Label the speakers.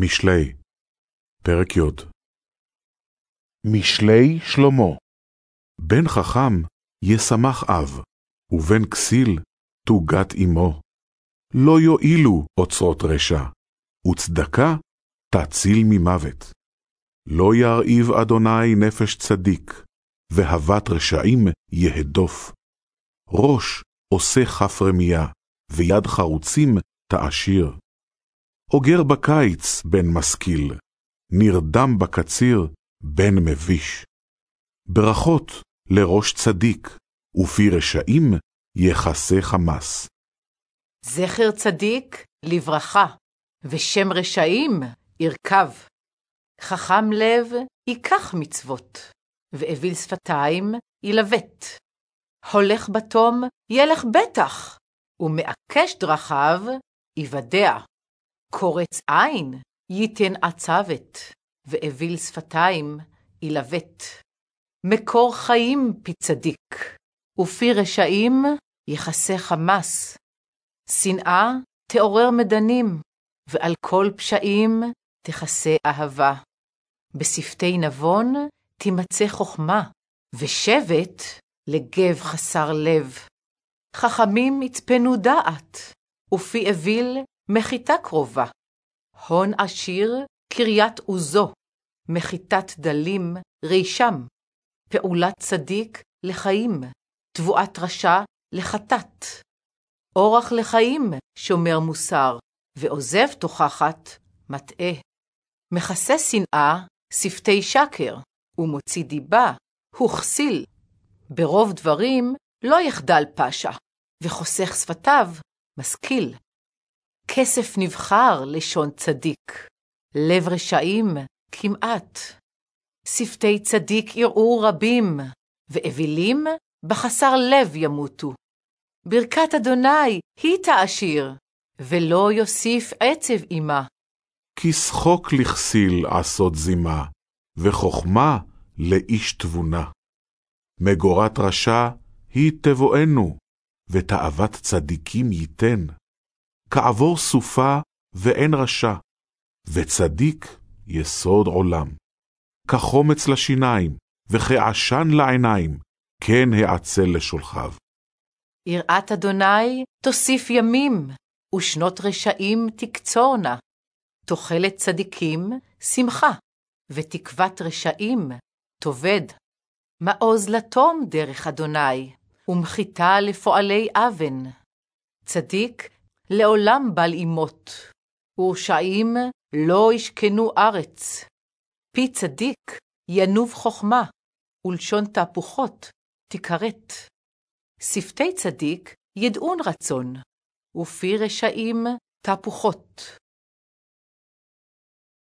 Speaker 1: משלי, פרק י. משלי שלמה. בן חכם ישמח אב, ובן כסיל תוגת אמו. לא יועילו אוצרות רשע, וצדקה תציל ממוות. לא ירעיב אדוני נפש צדיק, והבת רשעים יהדוף. ראש עושה כף רמייה, ויד חרוצים תעשיר. אוגר בקיץ בן משכיל, נרדם בקציר בן מביש. ברכות לראש צדיק, ופי רשעים יכסה חמס.
Speaker 2: זכר צדיק לברכה, ושם רשעים ירכב. חכם לב ייקח מצוות, ואוויל שפתיים ילבט. הולך בתום ילך בטח, ומעקש דרכיו יוודע. קורץ עין ייתן עצבת, ואוויל שפתיים ילבט. מקור חיים פי צדיק, ופי רשעים יכסה חמס. שנאה תעורר מדנים, ועל כל פשעים תכסה אהבה. בשפתי נבון תימצא חכמה, ושבט לגב חסר לב. חכמים יצפנו דעת, ופי אוויל מחיתה קרובה. הון עשיר קריית עוזו, מחיתת דלים רישם. פעולת צדיק לחיים, תבואת רשע לחטאת. אורח לחיים שומר מוסר, ועוזב תוכחת מטעה. מכסה שנאה שפתי שקר, ומוציא דיבה, וכסיל. ברוב דברים לא יחדל פשע, וחוסך שפתיו משכיל. כסף נבחר לשון צדיק, לב רשעים כמעט. שפתי צדיק יראו רבים, ואווילים בחסר לב ימותו. ברכת אדוני היא תעשיר, ולא יוסיף עצב עמה.
Speaker 1: כי שחוק לכסיל עשות זימה, וחכמה לאיש תבונה. מגורת רשע היא תבואנו, ותאוות צדיקים ייתן. כעבור סופה ואין רשע, וצדיק יסוד עולם. כחומץ לשיניים, וכעשן לעיניים, כן העצל לשולחיו.
Speaker 2: יראת אדוני תוסיף ימים, ושנות רשעים תקצורנה. תוחלת צדיקים שמחה, ותקוות רשעים תאבד. מעוז לתום דרך אדוני, ומחיתה לפועלי אבן. צדיק לעולם בל ימות, ורשעים לא ישכנו ארץ. פי צדיק ינוב חכמה, ולשון תהפוכות תכרת. שפתי צדיק ידעון רצון, ופי רשעים תהפוכות.